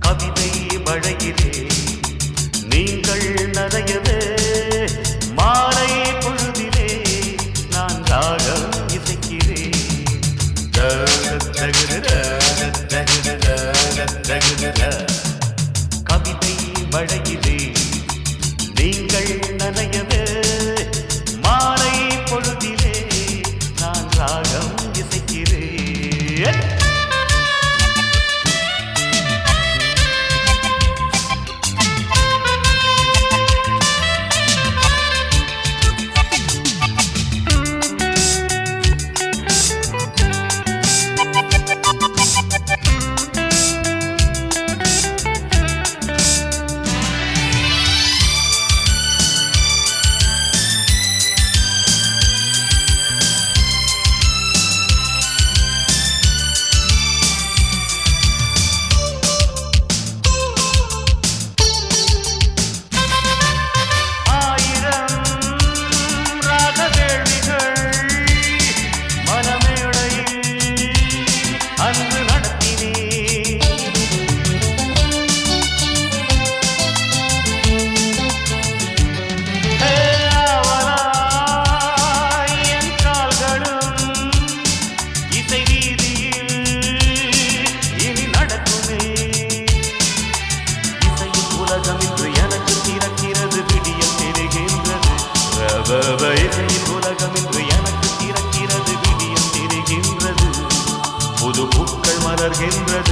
கவிதை மழையிலே நீங்கள் நிறையவே மாலை பொழுதிலே நான் ராகம் இசைக்கிறேன். கவிதை மழையிலே நீங்கள் மகிழ்கின்ற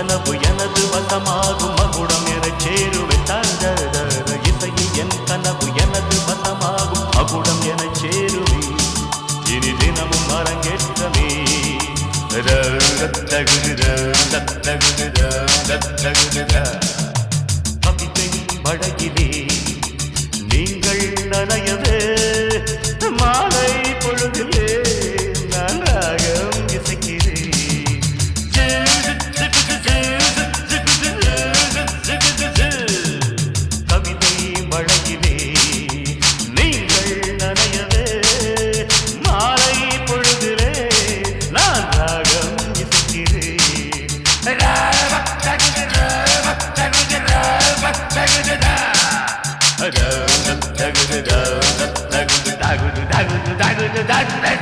கனவு எனது வசமாகும் மகுடம் எனச் சேருவே தந்ததர. இசையில் என் கனவு எனது வசமாகும் மகுடம் எனச் சேருவே. இனி தினமும் அரங்கேற்றமே. தகுதி dag dag dag dag dag dag